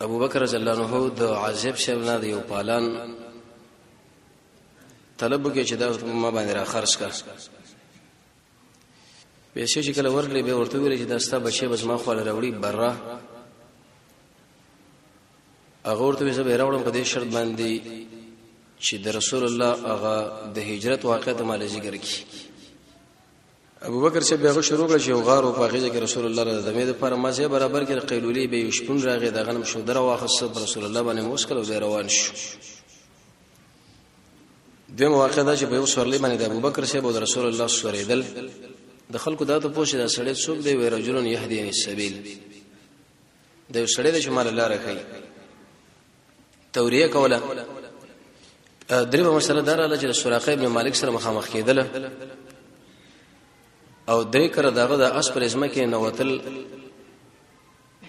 ابو بکر رضی الله عنه د عازب صاحب نه دی او پالان طلب کې چې دا ما باندې را خرج کا پیسې چې کله ورکړې به ورته ویل چې دا ستا بچي بس ما خو لروړي بره هغه ورته به زه راوړم په دې شرط باندې چې د رسول الله هغه د هجرت واقعه ته مال ذکر کی ابو بکر چې به شروع کړ چې غار او پاغه ځکه رسول الله د دمه د پر مزه برابر کې قیلولی به یو شپون راغی د غنم شو درو واخصه رسول الله باندې موسکل او روان شو دیم واقع دا چې په یو سورلې باندې د ابو بکر شه او رسول الله سورېدل د خلکو دا ته پوښتنه دا سړی څوک دی وی رجلون يهديني السبيل د سړی د شمال لار کوي توریه کوله دریمه مسله دا رااله چې سراقه ابن مالک سره مخامخ کېدل او درې کړه داغه د اس پر ازمه کې نوتل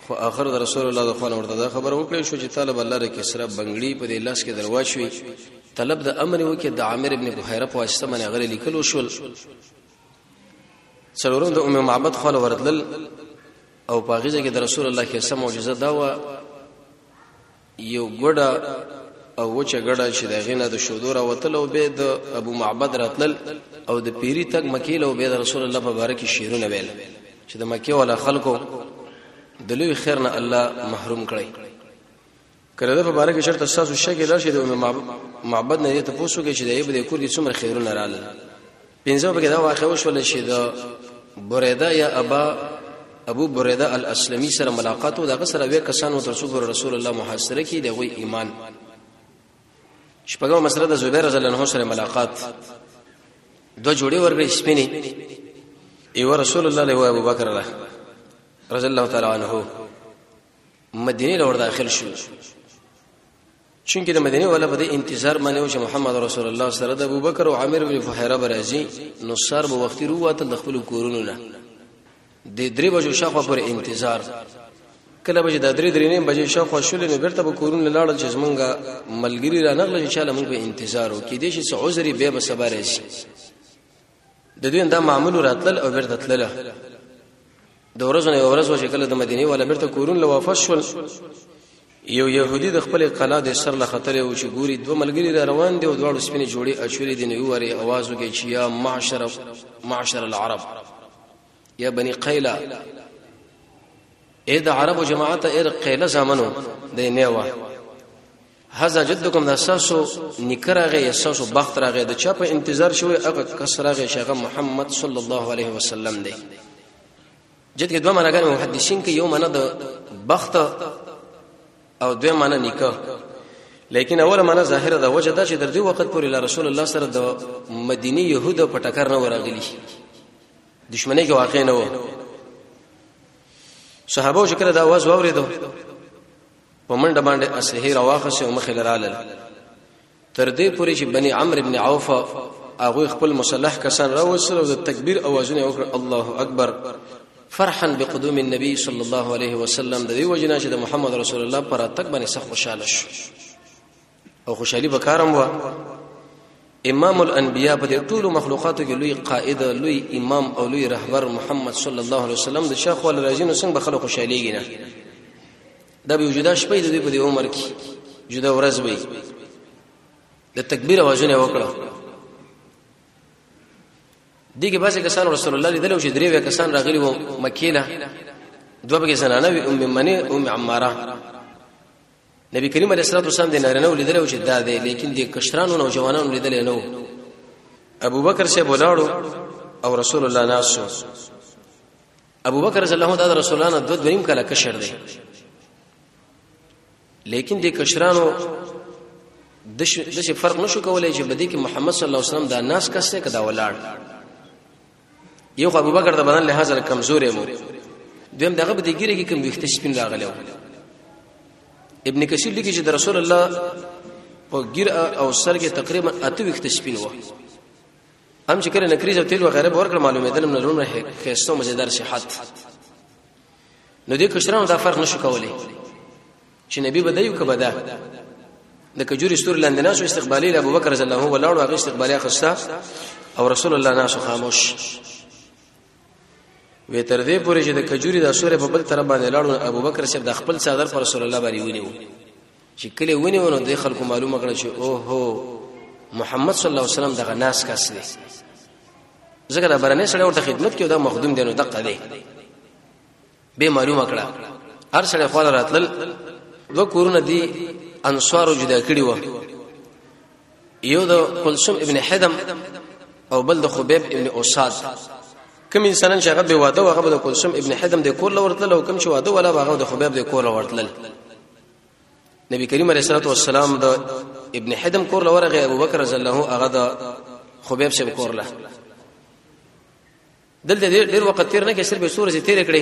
خو اخر د رسول الله د خوانه ورته دا خبر وکړې شو چې طالب الله ر کې سره بنگړي په دې لاس کې درواچوي طلب د امر وکي د عامر ابن بحيره په واسطه باندې غره لیکل وشول څلورم د ام معبد خو ورتل او پاغیزه کې د رسول الله کې سم معجزه دا و یو ګډه او وچه ګډه چې د غینه د شودو راوتل او به د ابو معبد راتلل او د پیری تک مکی له به د رسول الله په باره کې شیرونه ویل چې د مکی ولا خلکو د لوی خیر نه الله محروم کړي کله د په باره کې شرط تاسو شګه لرشي د معبد نه ته پوښتنه کې چې د ایب د کور کې څومره خیرونه رااله پنځو به دا واقع وشول چې د بریده یا ابا ابو بریده الاسلمی سره ملاقات او دغه سره وې کسانو تر څو رسول الله محاصره کې دی وی ایمان شپږم مسله د زبیر رضی الله عنه سره ملاقات دو جوړي ورګې سپینې ایو رسول الله له ابو بکر الله رضی الله تعالی عنہ مدینه لور داخل شو چونکه د مدینه ولا په انتظار باندې او چې محمد رسول الله سره د ابوبکر او عامر بن فحیره برازي نو سر به وخت وروته د خپل کورونو نه د درې بجو شاخه پر انتظار کله بجې د درې درې نیم بجې شاخه شول نو بیرته به کورونه لاړل چې زمونږه ملګری را نغله چې چاله مونږ په انتظار وکړي د شي عذر به به صبر شي د دوی دا معمول راتلل او بیرته تلل د ورځو نه ورځ وجه کله د مدینه ولا بیرته کورون له وافش شول یو يهودي د خپل قلا د سر له خطر او چې ګوري دوه ملګری را روان دي او دواړو سپینې جوړي اچولې دي نو وری आवाज وکړي چې یا معاشر معاشر العرب یا بني قیلا اې د عربو جماعت اې قیلا زامنو د نیوا هاذا جدکم دا ساسو نکراغه یا ساسو بخت راغه د چا په انتظار شوی هغه کس راغه شغه محمد صلی الله علیه وسلم دی جد کې دوه معناګان محدثین کې یو معنا د بخت او دوه معنا نکاح لیکن اوله معنا ظاهره ده وجه دا چې در دې وخت پورې لا رسول الله سره د مدینه يهودو په ټکر نه ورغلی دښمنۍ کې واقع نه و صحابه شکر دا आवाज واوریدو په منډه باندې اسلحه راواخسه او مخې لراله تر دې پورې چې بني عمرو ابن عوف هغه خپل مصلح کسان راوصل او د تکبیر اوازونه وکړ الله اکبر فرحا بقدوم النبي صلى الله عليه وسلم د دې وجنه چې د محمد رسول الله پر اتک باندې سخت خوشاله شو او خوشحالي به کارم و امام الانبیاء په دې ټولو مخلوقاتو کې لوی قائد لوی امام او لوی رهبر محمد صلی الله علیه وسلم د شیخ ول راځي نو څنګه به خلک خوشحاليږي نه دا به وجودا شپې د دې په دې عمر کې جدا ورځ وي د تکبیر اوازونه وکړه دغه باسه کسان رسول الله لیدل چې درې وې کسان راغلي وو مکینه دوه بګې زنانه وي ام منی ام عماره نبی کریم علیه الصلاه والسلام د نارینه ولیدل او چې دا دی لیکن د کشرانو نوجوانانو لیدل نه وو ابو بکر سے بولاړو او رسول الله ناسو ابو بکر رضی الله تعالی رسول الله دو دریم کله کشر دی لیکن د کشرانو د څه فرق نشو کولای چې بده کې محمد صلی الله علیه وسلم دا ناس کسته کدا ولاړ یو خو ابوبکر د بدن لحاظ سره کمزورې مو دویم دغه به دیګری کې کم وخت سپین راغلی و ابن کثیر لیکي چې د رسول الله په ګیر او سر کې تقریبا اته وخت سپین و هم چې کله نکریز او تیل وغیرہ به ورکړ معلومه ده نو لرونه خېستو مزیدار صحت نو دې کشرانو دا فرق نشو کولای چې نبی به دیو کبه ده د کجوري ستور لاندې ناسو استقبالي ابو بکر رضی الله ولاړ هغه استقبالي خستا او رسول الله ناسو خاموش وې تر دې پورې چې د کجوري د سورې په بل طرف باندې لاړو ابو بکر صاحب د خپل صدر پر رسول الله باندې ونیو چې کله ونیو نو د خلکو معلومه کړه چې او هو محمد صلی الله علیه وسلم دغه ناس کس دی ځکه دا برنې سره ورته خدمت کوي دا مخدوم دی نو دقه دی به معلومه کړه هر سړی خو راتلل دو کورونه دي انصار جدا کړی و یو د کلثوم ابن حدم او بل د خبيب ابن اوساد کوم انسانان چې هغه به واده او هغه د کلثوم ابن حدم د کور لورتل او کوم چې واده ولا هغه د خبيب د کور لورتل نبی کریم علیه الصلاه والسلام د ابن حدم کور لورغه ابو بکر رضی الله هغه د خبيب سره کور له دلته ډیر وخت تیر نه کې صرف سورې سي تیر کړې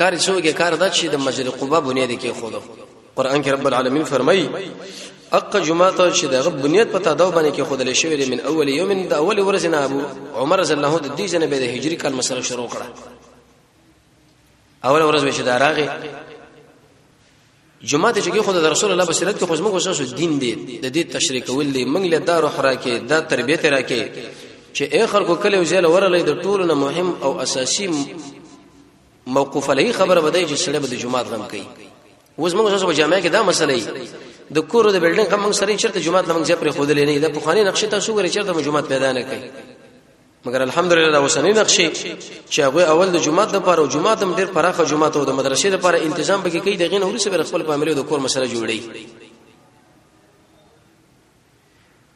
کار شو کې کار دا چې د مسجد قباء بنیاد کې خو دو قران کې رب العالمین فرمایي اق جمعه ته چې دغه بنیاد په تادو باندې کې خودل شوی دی من اول یوم د اول ورځې نه ابو عمر رضی الله د دې جنبه د هجری کال مسله شروع کړه اول ورځ به چې دا راغی جمعه ته چې خو د رسول الله بصیرت کې خو موږ وساسو دین دی د دې تشریح کول دی موږ له دار خرا کې دا تربیت را کې چې اې خلکو کله وزل ورلې د ټولو نه مهم او اساسي موقوف علی خبره بدای چې سړی به د جمعه غم کوي اوس موږ وساسو جامع کې دا مسله ای د کور د بلډینګ هم موږ سره چرته جمعه لمنځه پر خودلې نه د پخوانی نقشې تاسو ورې چرته جمعه پیدا نه کوي مګر الحمدلله دا وسنی نقشې چې هغه اول د جمعه د پاره او جمعه تم ډیر پراخه جمعه ته د مدرسې د پاره تنظیم بګی کوي دغه نور سره خپل فاميلي د کور مسله جوړي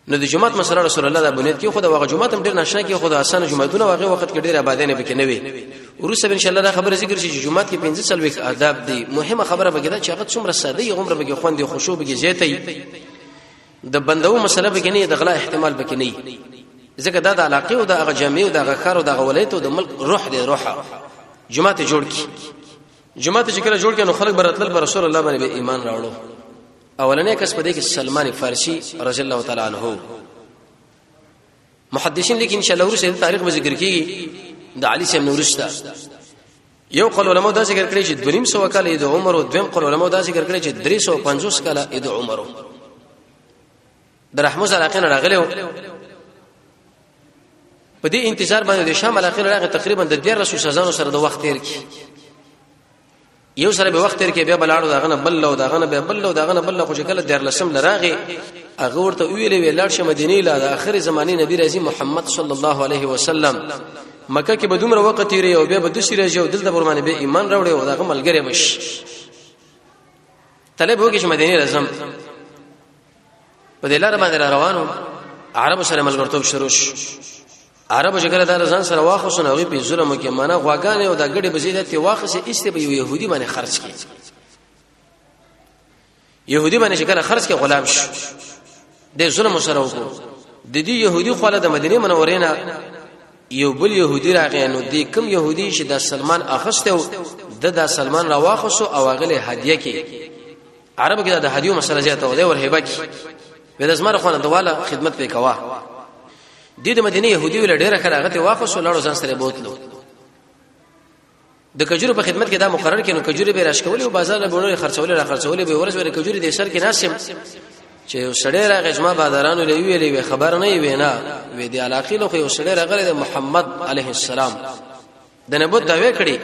نو د جمعه مسله رسول الله د بنیت کې خو د وغه جمعه تم ډیر نشه کې خو د اسانه جمعهونه وغه وخت کې ډیر آباد نه بکې نه وي ورسره ان شاء الله دا خبره ذکر شي چې جمعه کې 15 سلويخ آداب دي مهمه خبره بګی دا چې هغه څومره ساده یې عمر بګی خوندې خوشو بګی زیاتې د بندو مسله به کې نه د غلا احتمال به کې نه ځکه دا د علاقې او د هغه جامع او د هغه خار او د هغه ولایت او د ملک روح دی روح جمعه ته جوړ کی جمعه ته چې کله جوړ کړي نو خلک برتل بر رسول الله باندې به ایمان راوړو اولنې کس په دې کې سلمان فارسی رضی الله تعالی عنہ محدثین لیکن ان شاء الله ورسره تاریخ به ذکر کیږي د علي سم نورستا یو قول علماء دا ذکر کړی چې 200 کاله د عمر او دویم قول علماء دا ذکر کړی چې 350 کاله د عمر د رحمز علاقین راغلی و په دې انتظار باندې د شام علاقین راغی تقریبا د 1400 سزانو سره د وخت تیر کی یو سره به وخت تیر کې بیا بلاړو دا غنه بل لو دا غنه به بل لو دا غنه بل خو شکل در لسم لراغه هغه ورته ویلې ویلار شه مدینه لا د اخر زمانه نبی رضی محمد صلی الله علیه وسلم مکه کې به دومره وخت تیرې او بیا به دوسری راځي او دلته پر باندې به ایمان راوړي او دغه ملګری بش طلب وکړي چې مدینه راځم په دې لار باندې را روانو عربو سره ملګرتوب شروع شو عربو چې کله دا ځان سره واخصو نو په ظلم کې معنا غواګانې او دا ګډې بزیدت کې واخصه ایسته به یو يهودي باندې خرج کړي يهودي باندې چې کله خرج کې غلام شو د ظلم سره وکړو د دې يهودي خو د مدینه منورې نه یو بل يهودي راغی نو دې کم يهودي چې د سلمان اخسته و د د سلمان را واخصو او غلې هدیه کې عرب کې د هدیو مسله زیاته و دی ور هبه کې به د زمره خونه دواله خدمت پې کوا د دې مدینه يهودي ول ډیره کړه هغه ته واخصو لاړو ځان سره بوتلو د کجورو په خدمت کې دا مقرر کینو کجوري به راشکولې او بازار له بورې خرڅولې را خرڅولې به ورځ ورې کجوري د سر کې ناسم چې یو سړی راغی چې ما بازارانو لې ویلې وی خبر نه وی نه وی د علاقې له یو سړی راغلی د محمد علیه السلام د نبوت داوی کړی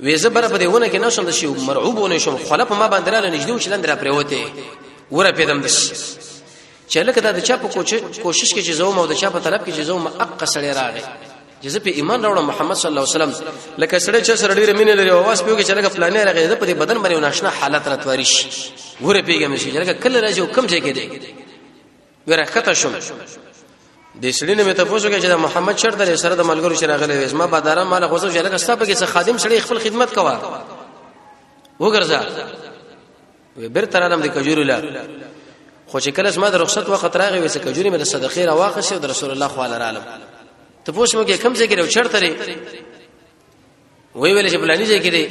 وی زه بر په دیونه کې نشم د شی مرعوبونه شم خلپ ما باندې را نږدې شلند را پریوته ور پیدم دش چې لکه دا د چا په کوشش کې چې زو مو د چا په طلب کې چې زو ما اق سړی راغی چې زه په ایمان راوړم محمد صلی الله علیه وسلم لکه سړی چې سره ډیره مینه لري او واس پیو کې چې لکه پلانې راغی زه په دې بدن باندې ناشنا حالت راتواري شي ګوره پیګم شي لکه کله راځي کم ځای کې دی ګوره خطا شوم د سړی نه مې تاسو کې چې محمد شرط لري سره د ملګرو سره غلې وې ما باداران مال غوسه چې لکه ستاسو کې خادم سړی خپل خدمت کوا وګرځا بیرته رانم د کجوري لا خو چې کله زما د رخصت وخت راغی وسه کجوري مې د صدقې را واخیسته او د رسول الله خو الله عالم ته پوښتنه وکړه کوم ځای کې راو چرته لري وی ویل چې پلاني ځای کې دی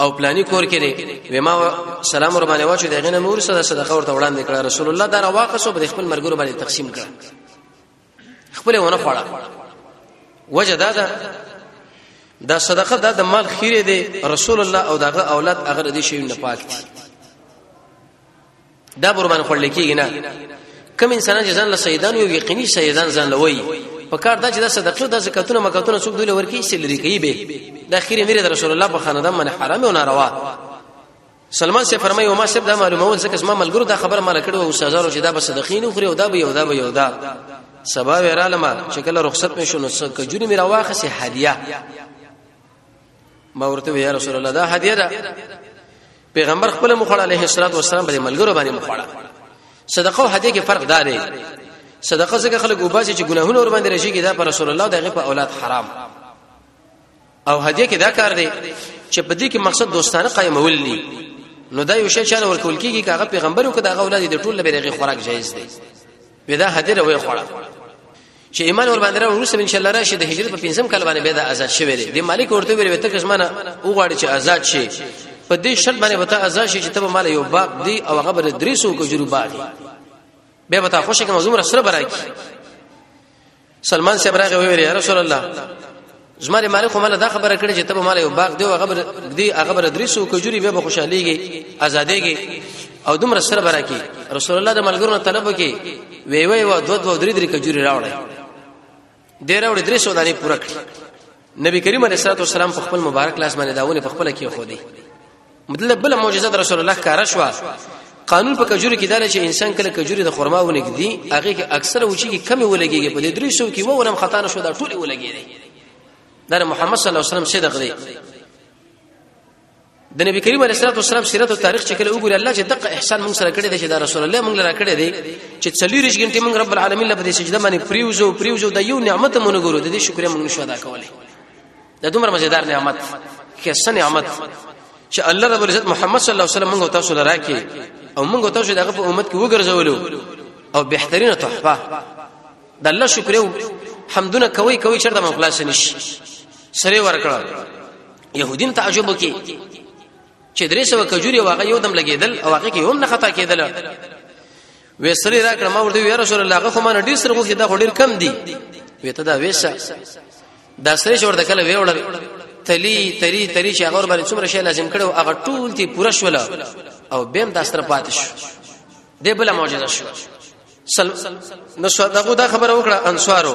او پلاني کور کې دی و ما سلام ور باندې واچو دغه نه نور سره صدقه ورته وړاندې کړه رسول الله دا راواقصو په خپل مرګ ور باندې تقسیم کړه خپل ونه خوړه وجه دا ده دا صدقه دا د مال خیره دی رسول الله او دغه اولاد هغه دې شی نه پاک دي دا قربان خړل کیږي نه کم انسان چې ځان له سیدان یو یقیني سیدان ځان لوي په کار دا چې دا صدقه دا زکاتونه مکاتونه څوک دوی ورکی سلری کوي به دا خیره میره رسول الله په خاندان باندې حرام او ناروا سلمان سے فرمایي او ما سب دا معلومول ځکه زما ملګرو دا خبر مال کړو او سزا چې دا بس دخینو خوري او دا به یو دا به یو دا سبا ویرالما چې کله رخصت مې شو نو څه کجوري مې راواخه سي هدیه ما ورته یا رسول الله دا هدیه ده پیغمبر خپل مخړه علیه الصلاه والسلام باندې ملګرو باندې مخړه صدقه او هدیه کې فرق دا دی صدقه څنګه خلک وباسي چې ګناهونه ور باندې راشي کې دا پر رسول الله دغه په اولاد حرام او هدیه کې دا کار دی چې په دې کې مقصد دوستانه قائمول نه نو دا یو شی چې ورکول کیږي کاغه پیغمبرو کې دا اولاد د ټول لپاره خوراک جایز دی ودا هدیه روي خوړه چې ایمان ور باندې راوړو سم ان شاء الله راشي د هجرت په پنځم کال باندې به دا آزاد شوی دی د مالک ورته ویل وته کسمانه او غواړي چې آزاد شي په دې شرط باندې وته آزاد شي چې ته مال یو باغ دی او هغه بر درې سو کو جرو باغ به وته خوشی کوم زمره سره برای سلمان صاحب راغی ویل یا رسول الله زماره مالک خو مله دا خبره کړې چې ته به مال یو باغ دی او هغه دی هغه بر درې سو کجوري به خوشاليږي آزادېږي او دومره سره برا کی رسول الله د ملګرو طلب وکي وی وی و دو دو درې درې کجوري راوړې ډېر وړې درې سو دانې پوره کړې نبی کریم علیه الصلاه والسلام په خپل مبارک لاس باندې داونه په خپل کې خو دی مطلب بل معجزه در رسول الله کار شو قانون په کجوري کې دار چې انسان کله کجوري د خرما ونګدي هغه کې اکثره وچی کې کمی ولګيږي په دې درې شو کې وو ورم خطا نه شو دا ټول ولګيږي دا محمد صلی الله علیه وسلم صدق دی د نبی کریم علیه الصلاه والسلام سیرت او تاریخ چې کله وګوري الله چې دغه احسان موږ سره کړی دی چې دا رسول الله موږ لپاره کړی دی چې څلورش غنټه موږ رب العالمین لپاره سجده باندې پریوزو پریوزو د یو نعمت مونږ ګورو د دې شکر موږ نشو ادا کولای دا دومره مزیدار نعمت کې سن نعمت چې الله رب العزت محمد صلی الله علیه وسلم موږ تاسو لپاره کې او موږ تاسو دغه په امت کې وګرځولو او بهترینه تحفه د الله شکر او حمدونه کوي کوي چرته مخلاص نشي سره ورکړه يهودین تعجب وکي چې درې سو کجوري واغه یو دم لګیدل او هغه کې هم نه خطا کېدل وې سری را کړم ورته یا رسول الله هغه خو ما ډیر سره غوښته دا ډیر کم دي وې ته دا وېسه دا سری شور د کله وې وړل تلی تری تری چې هغه ور باندې څومره شی لازم کړو هغه ټول تی پوره شول او بیم دا ستر پاتې شو دې بل معجزه شو سل نو سو دغه دا خبره وکړه انصارو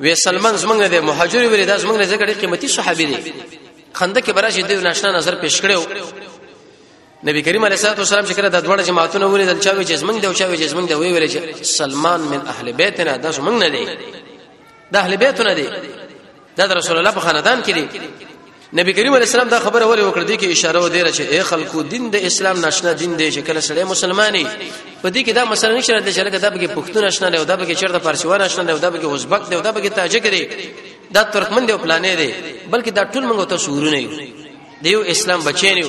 وې سلمان زمنګ دې مهاجر ویل دا زمنګ دې ګړي قیمتي صحابي دي خنده کې براشي دې ناشنا نظر پیش کړو نبی کریم علیه الصلاه والسلام چې کړه د دوړ جماعتونو ولې دل چاوي چې زمنګ دې او چاوي چې زمنګ دې وی ویل چې سلمان من اهل بیتنا دا زمنګ نه دی د اهل بیت نه دي دا د رسول الله په خاندان کې دي نبی کریم علیه السلام دا خبره ولې وکړه دي کې اشاره و دی چې اے خلکو دین د اسلام ناشنا دین دی چې کله سړی مسلمانې په دې کې دا مسله نشته چې لکه دا به پښتون ناشنا دی او دا به چیرته پارسیوان ناشنا دی او دا به ازبک دی او دا به تاجک دی دا ترکمن دی او پلانې دی بلکې دا ټول موږ ته شعورونه یو دیو اسلام بچینیو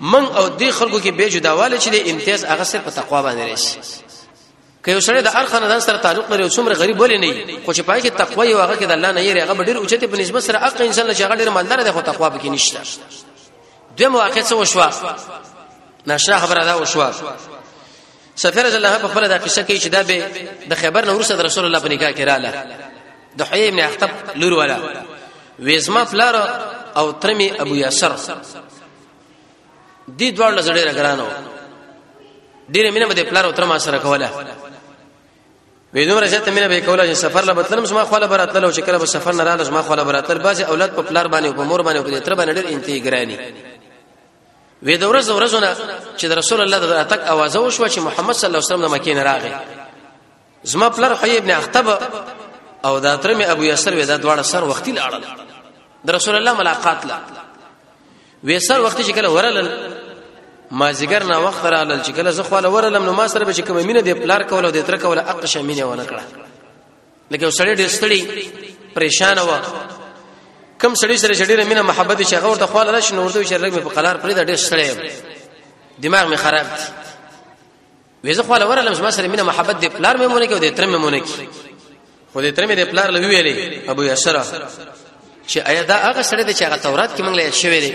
من او دی خلکو کې به جداواله چې د امتیاز هغه سر په تقوا باندې راشي که یو سړی د هر خاندان سره تعلق لري او څومره غریب ولې نه وي خو چې پای کې تقوا یو هغه کې د الله نه یې هغه ډیر اوچته په نسبت سره اق انسان له هغه ډیر مالدار دی خو تقوا به کې نشته دوی مواقع څه وشوا ناشنا خبره دا وشوا سفر رضی الله په خپل دا قصه کې چې دا به د خیبر نور صد رسول الله په نکاح کې رااله د حیې ابن اخطب لور ولا وېزما فلار او ترمي ابو یاسر دې دوړ له زړه راګرانو ډېر مینه به د پلار او تر ما سره کوله وې دومره زیاته مینه به کوله چې سفر له بتلم زما خپل براتل او چې کله به سفر نه رااله زما خپل براتل بعضي اولاد په پلار باندې او په مور باندې او په تر باندې ډېر انتهي ګرانی وې د ورځ ورځونه چې د رسول الله د اتک आवाज وشو چې محمد صلی الله علیه وسلم د مکې نه راغی زما پلار حي ابن اخطب او دا ترمه ابو یسر وې دا دواړه سر وختي لاړل د رسول الله ملاقات لا وې سر وختي چې کله ورلل ما زیګر نه وخت رالل چې کله زه خواله ورلم نو ما سره به چې کوم مینه د پلار کوله د تر کوله اق شمینه ونه کړه لکه سړی ډېر ستړي پریشان و کم سړی سره چې ډېر مینه محبت شي هغه ورته خواله راشي نو ورته چې رګ مې په قلار پرې دا ډېر ستړي دماغ مې خراب دي وې زه خو لور لم زما سره مینه محبت دې پلار مې مونږ کې او دې تر مې مونږ کې خو دې تر مې دې پلار لوي ویلې ابو یسرا چې آیا دا هغه سره دې چې هغه تورات کې مونږ له شوی دی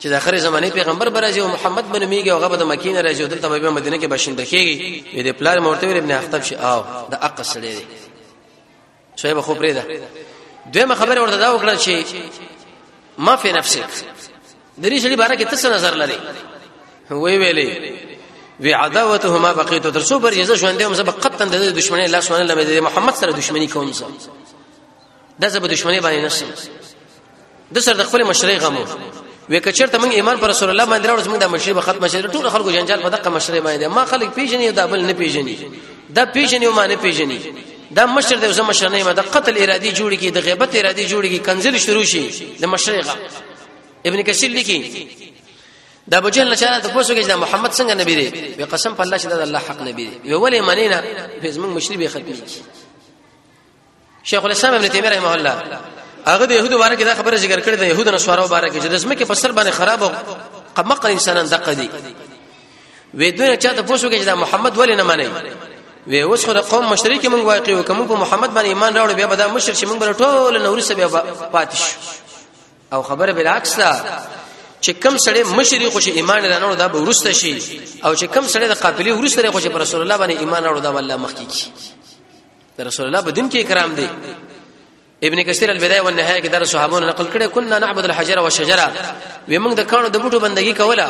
چې د اخر زمانه پیغمبر برازي او محمد بن میګه او غبد مکینه راځي او دلته به مدینه کې بشین دکېږي دې پلار مورته ابن اختب شي او دا اقص لري شیبه خو پرې ده دویمه خبره ورته دا وکړه چې ما فی نفسک د دې شړي باره کې تاسو نظر لري وی ویلې وی عداوتهما بقیت تر څو بر جزا ژوندې هم سبق قطن د دشمنی الله سبحانه لمه محمد سره دشمنی کوم زه دا زه به دشمنی باندې نشم د سر د خپل مشرۍ غمو وې کچرته موږ ایمان پر رسول الله باندې راوړو موږ د مشرۍ به ختم شي ټول خلکو جنجال په دغه مشرۍ باندې ما خلک پیژني او دا بل نه پیژني دا پیژني او ما نه پیژني دا مشر د زما مشر نه ما د قتل ارادي جوړ کی د غیبت ارادي جوړ کی کنزل شروع شي د مشرۍ غم ابن کثیر لیکي دا ابو جهل نشانه ته پوسو کې چې محمد څنګه نبی دی وی قسم په الله چې دا الله حق نبی دی وی ولې منینا په زمون مشری به ختمي شیخ الاسلام ابن تیمیه رحمه الله هغه د يهودو باره کې دا خبره ذکر کړې ده يهودو نسوارو باره کې چې د زمکه په سر باندې خراب او قمقل انسانان دقه دي وې دوی چا ته پوښتنه کوي چې دا محمد ولې نه مانی وې اوس خو د قوم مشري کې مونږ واقع یو کوم په محمد باندې ایمان راوړ بیا به دا مشر چې مونږ بل ټول نور سه بیا پاتش او خبره بالعکس ده چې کم سړی مشري خوش ایمان نه نور دا به ورسته شي او چې کم سړی د قابلیت ورسته خوش پر رسول الله باندې ایمان راوړ دا والله مخکې کی د رسول الله په دین کې اکرام دی ابن کثیر البدایه والنهایه کې د صحابانو نقل کړي كنا نعبد الحجر والشجره وي موږ د کانو د بوټو بندگی کوله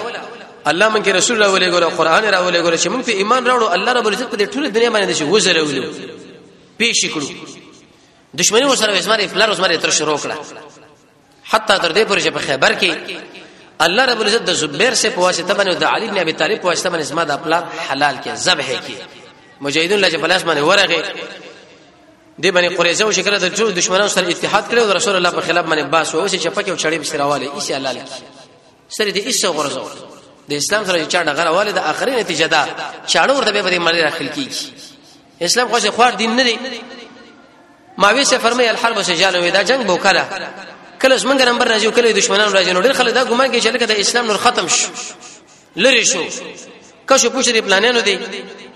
الله مونږ رسول الله ولې ګوره قران را ولې ګوره چې مونږ په ایمان راوړو الله رب العزت په دې ټول دنیا باندې شي وزره ولې پیش کړو دښمنی وسره وسمره فلر وسمره تر شروع کړه حتی تر دې پورې چې په خیبر کې الله رب العزت د زبیر سے په واسطه باندې د علی بن ابي طالب په واسطه باندې زما د خپل حلال کې ذبح کې مجاهدون لږه بلاش باندې ورغه دی باندې قریزه او شکر د جو دشمنانو سره اتحاد کړو د رسول الله په خلاف باندې باس او چې چپکه او چړې بسراواله ایسه الله لکی سره دې ایسه غرزو د اسلام سره چې چا ډغره والد اخري نتیجه ده چاړو ورته به دې مړی راخل کیږي اسلام خو څه خوار دین نه دی ماوی سے فرمای الحرب سے جانو دا جنگ بو کلا کله څنګه نمبر راځي او کله دشمنان راځي نو ډېر خلک دا ګمان کوي چې لکه د اسلام نور ختم شو لری شو کښو پوښتې دی پلانانو دی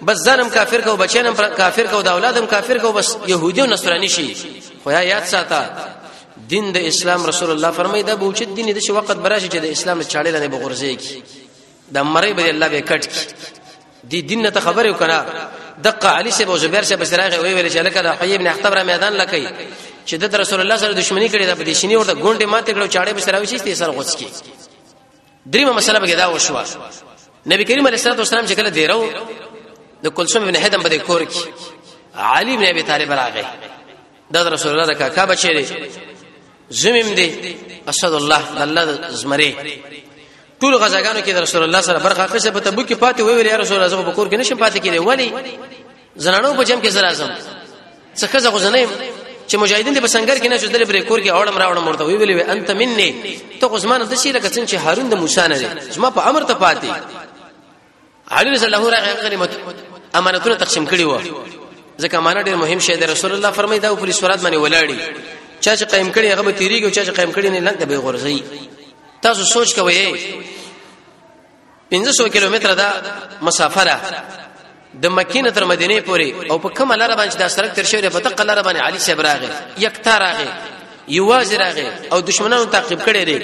بس ځانم کافر کو بچینم کافر کو د اولادم کافر کو بس يهودي او نصراني شي خو یا یاد ساته دین د اسلام رسول الله فرمایي دا به چې دین د شي وخت براشي چې د اسلام چاړې لنه بغورځي کی د مری به الله به کټ کی دی دین نه خبرې وکړه دغه علي سه زبیر سه بسراغه وی ویل چې لکه د حی ابن احتب را میدان لکې چې د رسول الله سره دښمنی کړي د پدیشنی ورته ګونډه ماته کړو چاړې به سراوي شي سر غوڅ کی دریمه مسله به دا وشو نبی کریم علیه الصلاه والسلام چې کله دیرو د کلثوم ابن هدم په کور کې علي ابن ابي طالب راغی د رسول الله د کاکا بچی دی زمیم دی اسد الله الله زمری ټول غزاګانو کې رسول الله سره برخه اخیسته په تبوک کې پاتې وی ویل یا رسول الله زه په کور کې نشم پاتې کېږي ولی زنانو په جام کې زرا اعظم څه خزه غزنه چې مجاهدین دې په سنگر کې نه چې دلې پرې کور کې اورم راوړم ورته وی ویلې انت مني ته عثمان د شي لکه څنګه چې هارون د موسی نه دی زما په امر ته پاتې علي رضی الله عنه غنیمت امانتونه تقسیم کړي وو ځکه امانت ډیر مهم شی دی رسول الله فرمایي دا په صورت باندې ولاړی چا چې قائم کړي هغه به تیریږي او چا چې قائم کړي نه لنګ به غورځي تاسو سوچ کوئ 1500 کیلومتر دا مسافه ده د مکینه تر مدینه پورې او په کومه لار باندې دا سرک تر شوی په تقه لار باندې علي صاحب راغی یک تا راغی یواز راغی او دشمنانو تعقیب کړي دي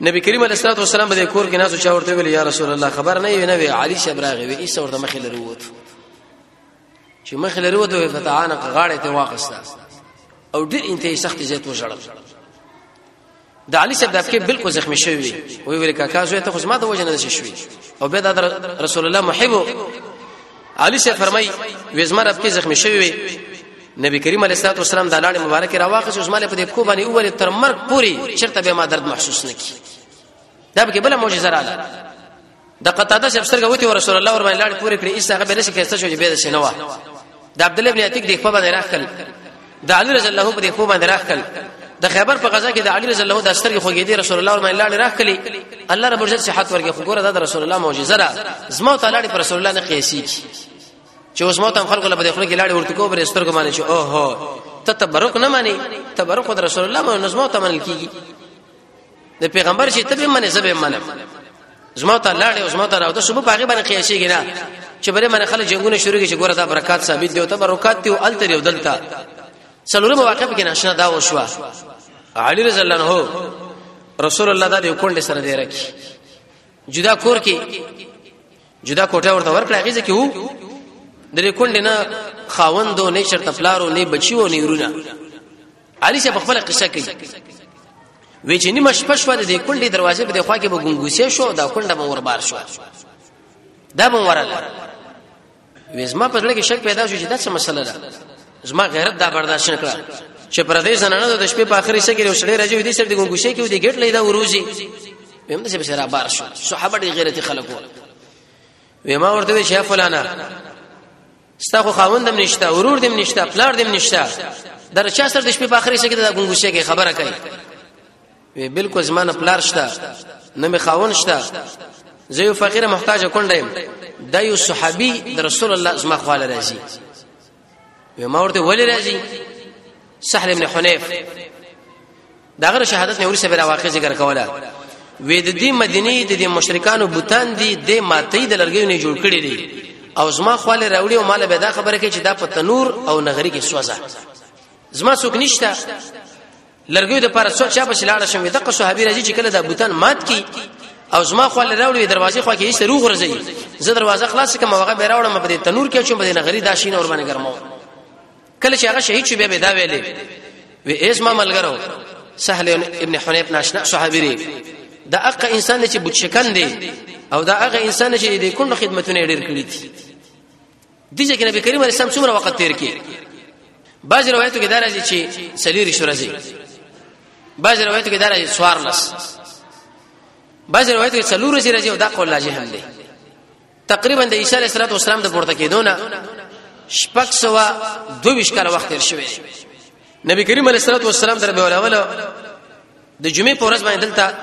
نبی کریم علیه الصلاه والسلام به کور کې ناسو چا ورته ویل یا رسول الله خبر نه وي نه وی علی شب راغی وی ایسه ورته مخې لري ووت چې مخې لري ووت وی فتعانه غاړه ته واقستا او ډیر انتهایی سخت زیات وژړل د علی صاحب دافکه بالکل زخمی شوی وی وی ویل کاکا زوی ته خو زما د وجه نه شوی او به د رسول الله محب علي سے فرمای وزما رب کې زخمی شوی وي نبی کریم علیه الصلاه والسلام د لاړې مبارک راواخص اوس مال په دې کو باندې اول تر مرګ پوری چرته به ما درد محسوس نکي دا به بل معجزه رااله د قطاده شپ سره غوتی رسول الله ور باندې لاړې پوری کړې ایسه هغه به نشي کېسته شو به د شنوا د عبد الله ابن عتیق د خپل باندې راخل د علي رضی الله په دې خو باندې راخل د خیبر په غزا کې د علي رضی الله د سترګې خوګې دي رسول الله باندې لاړ راخلي الله رب عزت صحت ورکړي خو ګوره دا رسول الله معجزه ده زما تعالی پر رسول الله نه قیاسي چې اوس موت هم خلکو له بدخله کې لاړې ورته کو بر سترګې باندې شو اوه ته تبرک نه مانی تبرک د رسول الله باندې نظم ته منل کیږي د پیغمبر چې ته به منې زه به منم زما ته لاړې او زما ته راوته صبح پاګه باندې قیاسېږي نه چې بلې باندې خلک جنگونه شروع کړي چې ګوره دا برکات ثابت دی او ته برکات دی او الته یو دلته څلورم واقع کې ناشنا دا وشو علي رضی الله عنه رسول الله دا یو کونډه سره دی راکی جدا کور کې جدا کوټه ورته ورکړه هغه ځکه وو د کونډه نه خاوندو نه شرط پلارو نه بچیو نه ورونه علي شه په خپل قصه کوي وی چې نیمه شپه شو د کونډې دروازې په خوا کې به ګنګوسې شو دا کونډه به وربار شو دا به وراله وې زما په لړ کې شک پیدا شو چې دا څه مسله ده زما غیرت دا برداشت نه کړ چې پر دې زنانه د شپې په اخري سره کې وسړې راځي دې سره د ګنګوسې کې دې ګټ لیدا وروزي ویم د څه بشرا بار شو صحابه دې غیرت خلکو وې ما ورته وی شیخ فلانا ستا خو خاوند هم نشته ورور دې نشته پلار دې نشته در چا سره د شپې په اخري شګه د ګنګوشه کې خبره کوي وی بالکل زمانه پلار شته نه می خاون شته زه یو فقیر محتاج کونډم د یو صحابي د رسول الله زما خواله راځي وی ما ورته ولې راځي سهل ابن حنیف دا غره شهادت نه ورسې بل واقع ذکر کوله وې د دې مدینه د دې مشرکانو بوتان دي د ماتې د لرګیو نه جوړ کړي دي او زما خواله راوړي او مال به دا خبره کوي چې دا په تنور او نغری کې سوځه زما څوک نشته لرګیو د پر سوچ چا په شلاړه شم د قصو حبی راځي چې کله دا بوتان مات کی او زما خو لراوړي دروازې خو کې هیڅ روغ ورځي زه دروازه خلاص کوم هغه به راوړم په دې تنور کې چې په دې نغری داشین اور باندې ګرمو کله چې هغه شهید شو بیا به دا ویلې وی ایس ما ملګرو سهل ابن حنیف ناشنا صحابي دی دا هغه انسان چې بوت شکن دی او دا هغه انسان چې د کندو خدمتونه ډیر کړی دي دغه کې نبی کریم علیه السلام څومره وخت تیر کړي بعض روایتو کې دا راځي چې سلیری شو راځي بعض روایتو کې دا راځي سوار لس بعض روایتو کې سلور راځي او دا قول لاجه هم دی تقریبا د عیسی علیه السلام د پورته کېدونه شپږ سوا دویش کاله وخت تیر شوی نبی کریم علیه الصلاه والسلام در به ولاول د جمعې په ورځ باندې دلته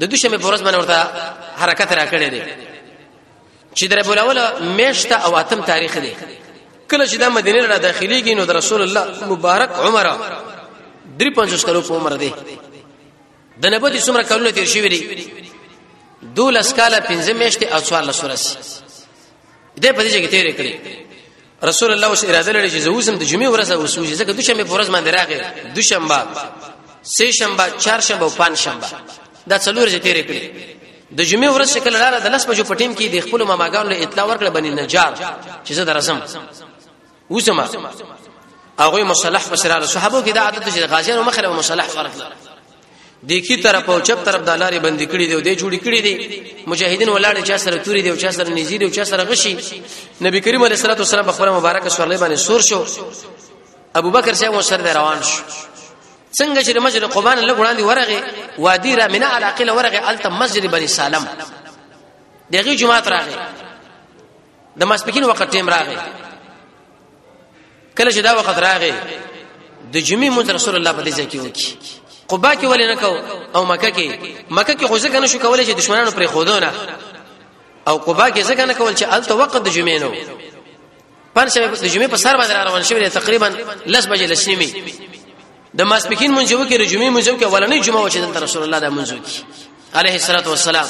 د دوشنبه په ورځ باندې ورته حرکت را کړی دی چې در به ولاول میشته او اتم تاریخ دی کله چې د مدینه را داخليږي نو د رسول الله مبارک عمره 350 کلو په عمر دی د نبوت څومره کلونه تیر شوی دی دولس کاله پنځه میاشتې او څوار لسورس دې په دې کې تیر کړی رسول الله اوس اراده لري چې زوسم د جمعې ورځ او سوجي ځکه دوشنبه په ورځ باندې راغی دوشنبه سه شنبه چهار شنبه او پنځ شنبه دا څلور ځې تیر کړی د جمعې ورځ شکل لاره د لس بجو په ټیم کې د خپل ماماګانو اطلاع ورکړه بنی نجار چې زه درځم وزما هغه مصالح بشرا صحابه کې دا عادت چې غازیانو مخره مصالح فرق د کی طرف او چپ طرف د لارې بندې کړې دی او د جوړې کړې دی مجاهدین ولاړ چا سره توري دی او چا سره نږدې دی او چا سره غشي نبی کریم علیه الصلاه والسلام په خپل مبارک سورلې باندې سور شو ابو بکر صاحب مو سره روان شو څنګه چې مسجد قباء له وړاندې ورغه وادي را منا علاقه له ورغه الته مسجد بني سالم دغه جمعه راغی د ماسپکین وخت ټیم راغی کله چې دا وخت راغی د جمعې مونږ رسول الله په دې ځای کې وکی قبا کې ولې نه کو او مکه کې مکه کې خو ځکه نشو کولای چې دشمنانو پر خودونه او قبا کې ځکه نه کول چې الته وخت د جمعې نو پنځه د جمعې په سر باندې روان شوی تقریبا لس بجې لسنیمه د ماسپکین منځو کې د جمعې منځو کې ولنې جمعه و چې د رسول الله د منځو کې عليه الصلاه والسلام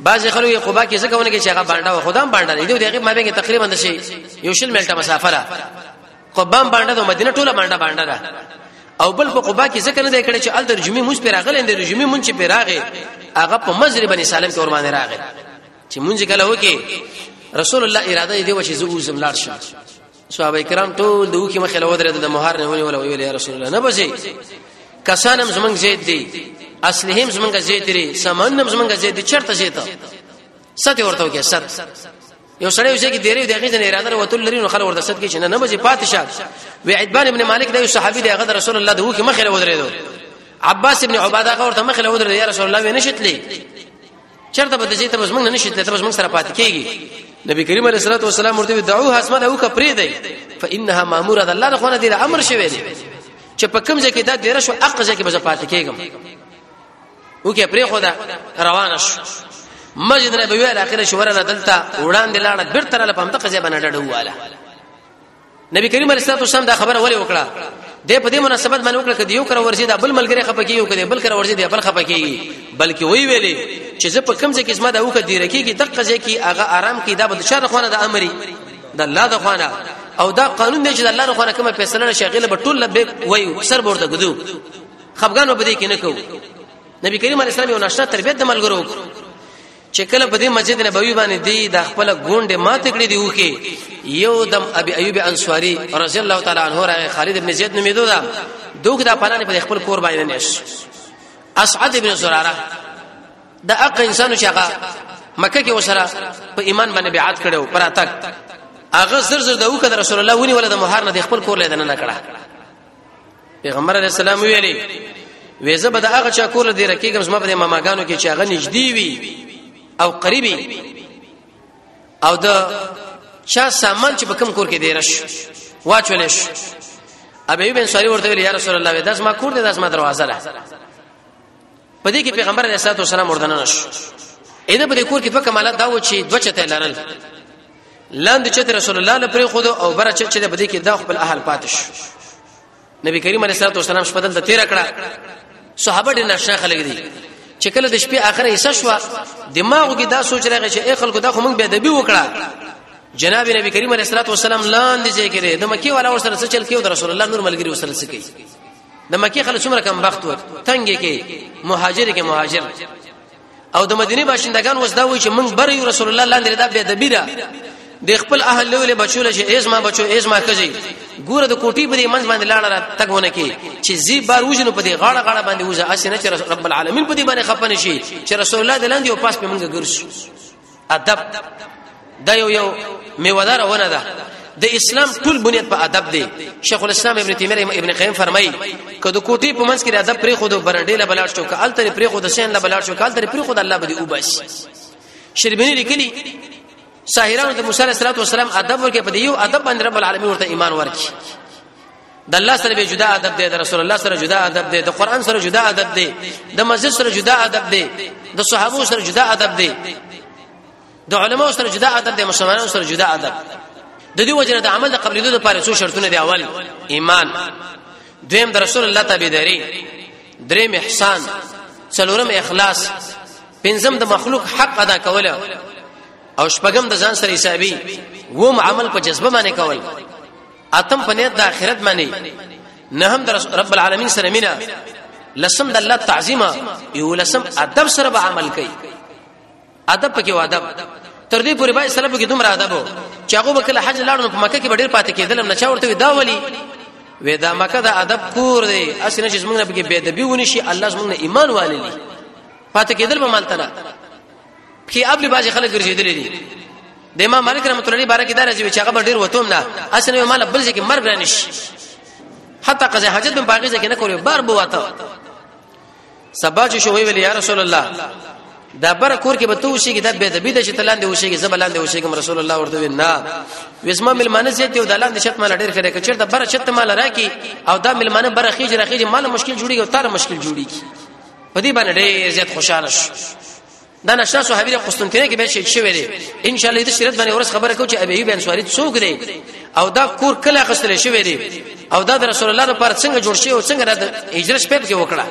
بعض خلک یې قبا کې ځکه ونه کې چې هغه باندې و خدام باندې دی دغه ما به تقریبا د شي یو شل ملټه مسافه را قبام باندې د مدینه ټوله باندې باندې ده او بل په قبا کې ځکه نه دی کړی چې ال د جمعې مونږ پر راغلې د جمعې مونږ چې پر راغې هغه په مزر بني سالم کې ور باندې راغې چې مونږ کله وکي رسول الله اراده دی و چې زو زم لاړ شم صحابه کرام ټول د وکی مخې له ودرې د مهار نه ونی ولا ویل یا رسول الله نه بځي کسانم زمنګ زید دی اصلهم زمنګ زید دی سمنم زمنګ زید دی چرته زید ست ورته وکي ست یو سړی چې دیری دغه د اراده وته لري نو خلک ورته ست کې نه نه بځي پاتشاه وی عدبان ابن مالک د صحابي دی غد رسول الله د وکی مخې له ودرې دو عباس ابن عباده غور ته مخې له ودرې یا رسول الله وینشتلی چرته به دې ته زمونږ نه نشي ته زمونږ سره پات کیږي نبی کریم علیه الصلاه والسلام ورته دعوه اسمنه او کپری دی فانها ماموره ده الله خو نه دې امر شوی دی چې په کوم ځای کې دا ډیر شو اق ځای کې به پات کیږم او کې پرې خدا روان شو مسجد نبوي الاخره شورا دلته وړاندې لاړه بیرته لاله په همدغه ځای باندې ډډه واله نبی کریم علیه الصلاه والسلام دا خبره ولې وکړه د په دې مناسبت باندې وکړه کدی یو کر ورځي دا بل ملګری خپکی یو کدی بل کر ورځي دا بل خپکی بلکې وی ویلې چې زه په کوم ځای کې اسما دا وکړه دی رکی کې دغه ځای کې هغه آرام کې دا بد شر خوانه د امرې د الله د خوانه او دا قانون دی چې د الله خوانه کومه فیصله شغله به ټول لبیک وای سر ورته ګدو خفغان وبدې کې نه کو نبی کریم علیه السلام یو نشه تربیت د ملګرو چې کله په دې مسجد نبوي باندې دی د خپل ګونډه ماته کړې دی وکي یو دم ابي ايوب انصاري رضی الله تعالی عنہ راغی خالد ابن زید نومیدو دا دوک دا پلان په خپل کور باندې نش اسعد ابن زراره د اق انسانو شغه مکه کې وسره په ایمان باندې بیعت کړو پر اتک هغه زر زر د وکړه رسول الله ونی ولدا مهار نه خپل کور لیدنه نه کړه پیغمبر علی السلام ویلي وې زه به د هغه چا کول دی رکیږم زما په ماماګانو کې چې هغه نږدې وي او قریبي او د چا سامان چې په کوم کور کې دی رش واچول شي ابي بن سوري ورته ویل یا رسول الله داس ما کور دې داس ما دروازه ده په دې کې پیغمبر علیه الصلاه والسلام ورته نه شو اېدا په دې کور کې دوه کمالات دا و چې دوه چته لرل لاندې چې رسول الله نه پرې خود او بره چې چې په دې کې دا خپل اهل پاتش نبی کریم علیه الصلاه والسلام شپه دلته تیر کړه صحابه دې نشه خلک دي چې کله د شپې اخره حصہ شو دماغو کې دا سوچ راغی چې اې خلکو دا خو موږ به ادبي وکړه جناب نبی کریم علیه الصلاه والسلام لاندې ځای کې د مکی والا ورسره څه چل کېو د رسول الله نور ملګری ورسره څه کوي د مکه خلک څومره کم وخت و تنګي کې مهاجر کې مهاجر او د مدینه باشندگان وس دا وایي چې موږ بر یو رسول الله لاندې دا به دبیره د خپل اهل له بچو له ایز ما بچو ایز ما کوي ګوره د کوټي په دې منځ باندې لاړه را تک ونه کی چې زی بار وژنو په دې غاړه غاړه باندې وځه اسنه چې رب العالمین په دې باندې خپنه شي چې رسول الله د لاندې او پاس په منځ ګرځي ادب دا یو یو میوادار ونه ده د اسلام ټول بنیاد په ادب دی شیخ الاسلام ابن تیمیه ابن قیم فرمایي کله کوټي په منځ کې د ادب پرې خو د برډېله بلار شو کال تر پرې خو د شین لا بلار شو کال تر پرې خو د الله بده وباس شربینی لیکلی ساحرانو د موسی علیه السلام ادب ورکه په یو ادب باندې رب العالمین ورته ایمان ورکړي د الله سره به جدا ادب دی د رسول الله سره جدا ادب دی د قران سره جدا ادب دی د مسجد سره جدا ادب دی د صحابه سره جدا ادب دی د علماو سره جدا ادب دی مسلمانانو سره جدا ادب د دې وجنه د عمل د قبلېدو لپاره څو شرطونه دی اول ایمان دویم د رسول الله تابعداري دریم احسان څلورم اخلاص پنځم د مخلوق حق ادا کول او شپږم د ځان سره حسابي ووم عمل په جذبه باندې کول اتم په نیت د اخرت معنی نهم در رب العالمین سره مینا لسم د الله تعظیم یو لسم ادب سره به عمل کوي ادب پکې ادب تر دې پورې بای سره پکې دومره ادب چې هغه وکړه حج لاړو په مکه کې ډېر پاتې کېدل نه چا ورته دا ولي وې دا مکه د ادب کور دی اسنه چې موږ نه پکې بے ادبي ونی شي الله موږ نه ایمان والي پاتې کېدل به مالته نه کې ابل باز خلک ګرځیدلې دي د امام مالک رحمت الله علیه بارک دار چې چې هغه ډیر وتوم نه اسنه مال بل ځکه مرګ نه نش حتی قضا حاجت به باغی ځکه نه کوي بار بو واته سبا چې شوې ویل یا رسول الله دا بر کور کې به تو شي کې دا به دبي د شتلان دی وشي کې زبلان دی وشي کې رسول الله ورته وینا وسما ملمانه زیات دی دلان د شت مال ډیر خره کې چیرته بر شت مال راکی او دا ملمانه بر خېج راخېج مال مشکل جوړیږي او تار مشکل جوړیږي په دې باندې ډېر زیات خوشاله شو دا نشه صحابي د قسطنطنیه کې به شهید شوی دی ان شاء الله د شریعت باندې ورس خبره کو چې ابي ایوب انصاری څوک دی او دا کور کله غسل شوی دی او دا د رسول الله لپاره څنګه جوړ شوی او څنګه د هجرت په کې وکړه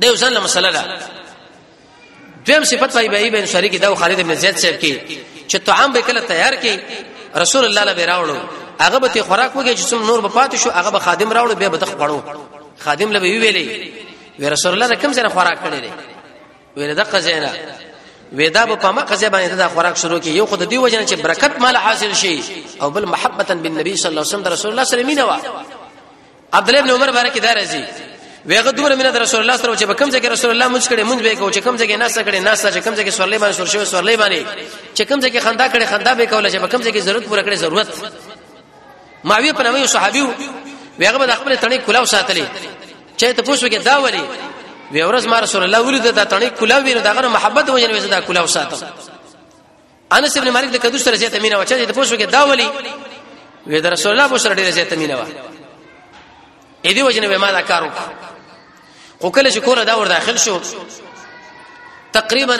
دا یو ځل مسله ده دویم صفت پای به ابن شریک دا خالد ابن زید صاحب کې چې طعام به کله تیار کې رسول الله لبه راوړو هغه به خوراک وږي چې څوم نور به پاتې شو هغه به خادم راوړو به به تخپړو خادم لبه ویلې وی رسول الله کوم ځای خوراک کړی دی ویل دغه ځای نه ودا په پامه قضیه باندې دا خوراک شروع کی یو خود دی وجنه چې برکت مال حاصل شي او بل محبتا بالنبي صلی الله علیه وسلم رسول الله صلی الله علیه وسلم عبد الله ابن عمر بارک دا راځي ویغه دومره مینه رسول الله سره چې بکم ځکه رسول الله مونږ کړي مونږ به کو چې کم ځکه ناس کړي ناس چې کم ځکه سورلې باندې سور شوی سورلې باندې چې کم ځکه خندا کړي خندا به کوله چې بکم ځکه ضرورت پوره کړي ضرورت معاویه په نامه صحابي ویغه به خپل تڼي کلاو ساتلې چې ته پوښتنه کې دا ولي وی ورځ ما رسول الله ولید دا تڼي کلاو ویني دا غره محبت وجنه وسه دا کلاو ساتم انس ابن مالک د کدو سره زیاته مینه و چې د پوسو کې دا ولي وې د رسول الله بوسره ډیره زیاته مینه و اې دی وجنه ما دا کار وکړ خو کله چې کور دا ور داخل شو تقریبا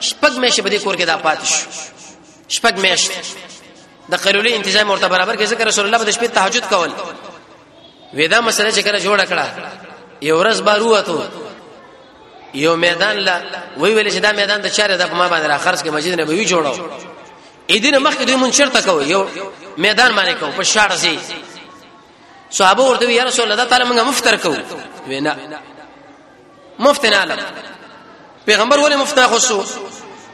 شپږ میاشتې په دې کور کې دا پاتې شو شپږ میاشتې د قیلولې تنظیم ورته برابر کې ذکر رسول الله د شپې تهجد کول ودا مسله چې کله جوړ کړه یو ورځ باروته یو میدان لا وی ویل چې دا میدان د چاره د ما باندې را خرج کې مسجد نبوي جوړو اې دې نه مخکې دوی مونږ چرته کوو یو میدان باندې کوو په شاړه سي صحابه ورته یا رسول الله تعالی موږ مفتر کوو وینا مفت نه علم پیغمبر ولې مفت نه خصو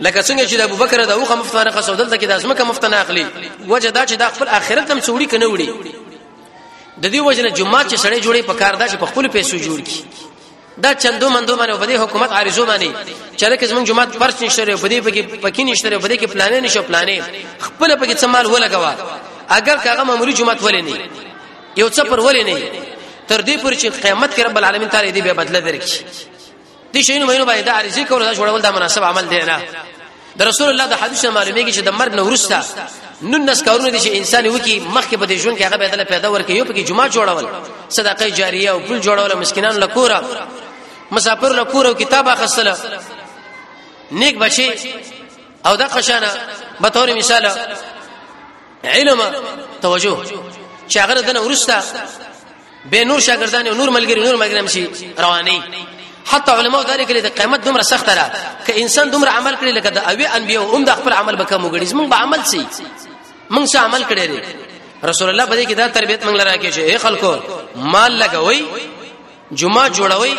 لکه څنګه چې د ابوبکر د اوخه مفت نه خصو دلته کې د ازمکه مفت نه اخلي وجه دا چې د خپل آخرت هم څوړي کنه وړي د دې وجه نه جمعه چې سړی جوړي په کار دا چې په خپل پیسو جوړ کی دا چندو مندو باندې په دې حکومت عارضو باندې چې لکه زمونږ جمعه پرچ نشته لري په دې پکې پکې نشته لري په دې کې پلانې نشو پلانې خپل پکې څمال ولګوا اگر کاغه ماموري جمعه ولې نه یو څه پر ولې نه تر دې پر چې قیامت کې رب العالمین تعالی دې به بدله درکړي دې شینو مینو باندې دا عارضی کول دا جوړول دا مناسب عمل دی نه د رسول الله د حدیث معلومیږي چې د مرګ نه ورسته نن نس کارونه دي چې انسان وکي مخکې په دې ژوند کې هغه به دل پیدا ورکړي یو پکې جمعه جوړول صدقه جاریه او پل جوړول مسکینان لکوره مسافر لکوره او کتاب اخستله نیک بچي او د قشانه به تور مثال علم توجه چې هغه دنه ورستا به نور شاګردان او نور ملګری نور ملګری مشي رواني حتی علماء دا لیکلي د قیامت دومره سخت را ک انسان دومره عمل کړي لکه د اوی انبیو هم د خپل عمل به کم وګړي موږ به عمل سي موږ څه عمل کړي دي رسول الله په دې کې دا تربيت موږ لره کې چې اے خلکو مال لګوي جمعه جوړوي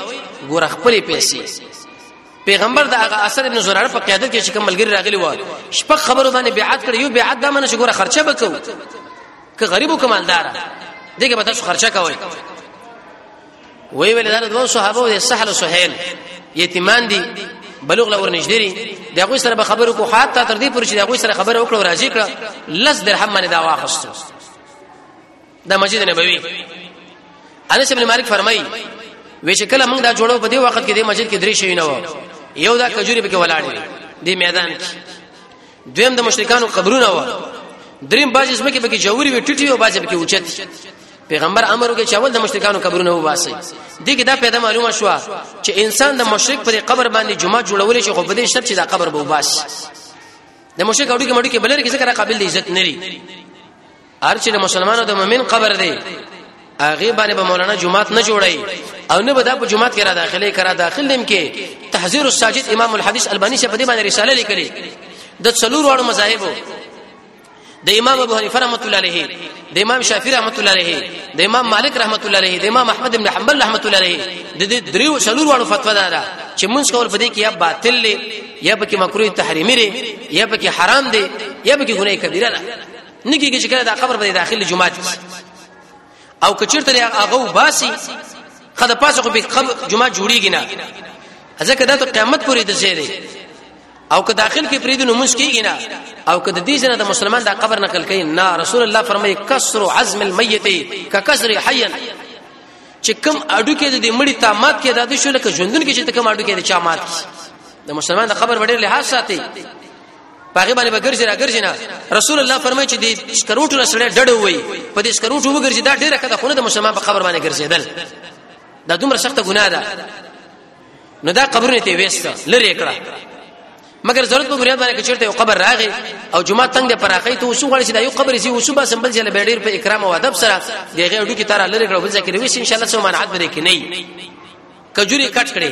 ګور خپل پیسې پیغمبر دا هغه اثر ابن زراره په قیادت کې چې کوم ملګری راغلی و شپږ خبرو باندې بیعت کړ یو بیعت دا منه چې ګوره خرچه وکړو که غریب او کمالدار دغه به تاسو خرچه کوئ وی ویل دا دوه صحابه د سهل او سهیل یتیمان دي بلوغ لور نشدري دا غوي سره به خبرو کو حتی تر دې پورې چې دا غوي سره خبرو وکړو راځي کړه لس درهم باندې دا واخستو دا مسجد نبوي انس ابن مالک فرمایي وې چې کله موږ دا جوړو په دې وخت کې دې مسجد کې درې شوی نه و یو دا کجوري به کې ولاړ وي دې میدان کې دویم د مشرکانو قبرونه و دریم باج اسمه کې به کې جووري وي ټټي او باج به کې اوچت پیغمبر امر وکړي چې اول د مشرکانو قبرونه وباسي دغه دا پیدا معلومه شو چې انسان د مشرک پر قبر باندې جمعه جوړول شي خو په دې شرط چې دا قبر به وباسي د مشرک اډو کې مډو کې بلر کې څنګه قابل عزت نه لري هر چې د مسلمانانو د مؤمن قبر دی هغه باندې به مولانا جمعات نه جوړي او نه به دا په جمعات کې را داخلي کرا داخل دیم کې تحذير الساجد امام الحديث الباني شه په دې باندې رساله لیکلې د څلور وړو مذاهبو د امام ابو حنیفه رحمۃ اللہ علیہ د امام شافعی رحمۃ اللہ علیہ د امام مالک رحمۃ اللہ علیہ د امام احمد بن حنبل رحمۃ اللہ علیہ د دې دریو څلور وړو فتوا ده چې مونږ کول په دې کې یا باطل لې یا پکې مکروه تحریمی لري یا پکې حرام دی یا پکې ګناه کبیره ده نه کیږي چې کله دا قبر په داخل جمعات او کچرته هغه وباسي خدای پاسه خو به جمعه جوړیږي نه ځکه دا ته قیامت پورې د زیری او که داخل کې پریدو نمونز کیږي نه او که د دې جنا د مسلمان د قبر نقل کوي نه رسول الله فرمایي کسر عزم المیت ککسر حیا چې کم اډو کې د مړی تامات کې د دې شو لکه ژوندون کې چې کم اډو کې د چا مات د مسلمان د قبر وړي لحاظ ساتي پاګه باندې بغرځي را ګرځي نه رسول الله فرمایي چې دې شکروټو نه سړې ډډه وای په دې شکروټو وګرځي دا ډیره کده خونه د مسلمان په قبر باندې ګرځیدل دا دومره سخته ګناه ده نو دا قبرونه ته وېسته لری کړه مګر ضرورت په بنیاد باندې چیرته یو قبر راغی او جمعه تنگ د پراخی ته وسو غړي چې دا یو قبر سی وسو به سمبل چې له ډیر په اکرام او ادب سره د غیر ډو کی تر لری کړه بل ځکه ویس ان شاء الله سو منعت بری کې نه کجوري کټ کړي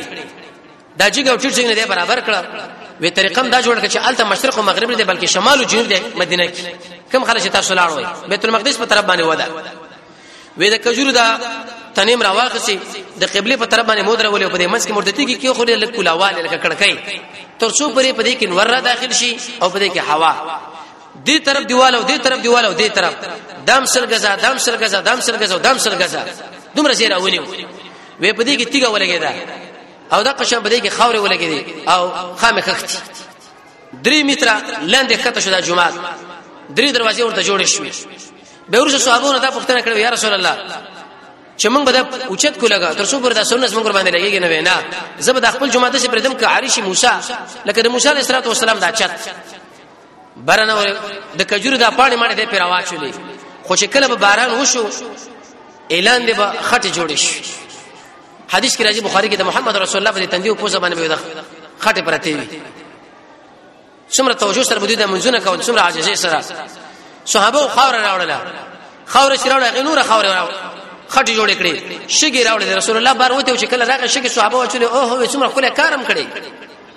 دا جګ او ټیټ ځای نه دی برابر کړ وی طریقه هم دا جوړ کړ چې الته مشرق او مغرب نه دی بلکې شمال او جنوب دی مدینه کې کم خلک چې تاسو لاړ وای بیت المقدس په طرف باندې ودا وی د کجورو دا تنیم راواخسي د قبله په طرف باندې مودره ولې په دې منځ کې مردتي کې کې خو له لکه لاواله لکه کړکۍ تر څو پرې په دې کې نور را داخل شي او په دې کې هوا دې طرف دیوال او دې طرف دیوال او دې طرف دام سرګزا دام سرګزا دام سرګزا دام سرګزا دومره زیرا ونیو وې په دې کې تیګه ولګیدا او دا قشن بده کې خاورې ولګې دي او خامې خختي درې متره لاندې خته شو دا جمعه درې دروازې ورته جوړې شوې به ورسره صحابونو دا پوښتنه کړې یا رسول الله چې موږ به دا اوچت کو لګا تر څو پر دا سنت موږ باندې لګيږي نه وینا زه به د خپل جمعه ته پردم ک عارش موسی لکه د موسی علیه السلام دا چت برنه ور د کجورو د پاڼې مړې د پیراوا چولې خو چې کله به باران وشو اعلان دی به خټه جوړ شي حدیث کې راځي بخاری کې د محمد رسول الله په تندې او پوزه باندې به خټه پرته وي څومره توجه سره بده منځونه کول څومره عاجزه سره صحابه خور راوړل خور چې راوړل هغه نور خور راوړل خټه جوړ کړي شګي راوړل رسول الله بار وته چې کله راغی شګي صحابه وچول او هو څومره کله کارم کړي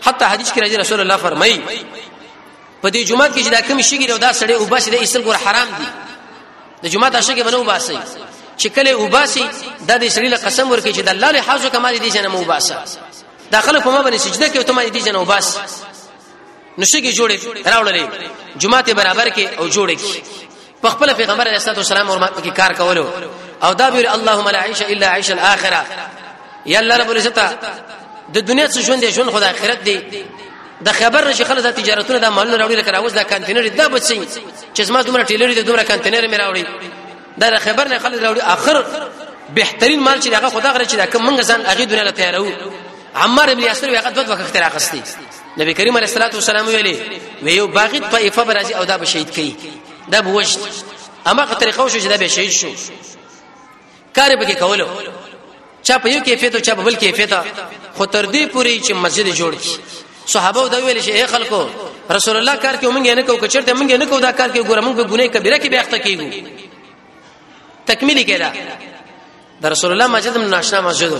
حتی حدیث کې راځي رسول الله فرمایي په دې جمعه کې چې دا کمی شګي نو دا سړی او باسي د ایستل ګور حرام دي د جمعه دا شګي بنو باسي چې کله او باسي دا د سړی له قسم ورکړي چې د الله له حاجو کمال دي جنم او باسه دا خلک په ما باندې سجده کوي ته ما دي جنم او باس نو شګي جوړي راوړلې جمعه ته برابر کې او جوړې کې په خپل پیغمبر علیه الصلاه والسلام ورما کې کار کولو او دا ویل اللهم لا عيش الا عيش الاخره یا الله رب العزت د دنیا څخه ژوند ژوند خدای آخرت دی د خبر نشي خلک د تجارتونو د مالونو راوړي لکه راوځ د کانتینر د بچي چې زما دومره ټیلر دي دومره کانتینر مې راوړي دا د خبر نه خلک راوړي اخر بهترین مال چې هغه خدای غره چې دا کوم منګه ځان هغه دنیا ته تیارو عمار ابن یاسر هغه دوه وخت اختراق استي نبی کریم علیه الصلاه والسلام ویلي وی یو باغی په ایفه برازي او دا به شهید کړي دا به وشت اما که طریقه شو چې دا به شهید شو کار به کې کولو چا په یو کیفیت او چا په بل کیفیت خو تر دې پوري چې مسجد جوړ کی صحابه دا ویل چې اے خلکو رسول الله کار کې مونږ نه کوو کچرته مونږ نه کوو دا کار کې ګورم مونږ په ګناه کبیره کې بیاخته کیږو تکمیلی کړه د رسول الله مسجد هم ناشنا مسجد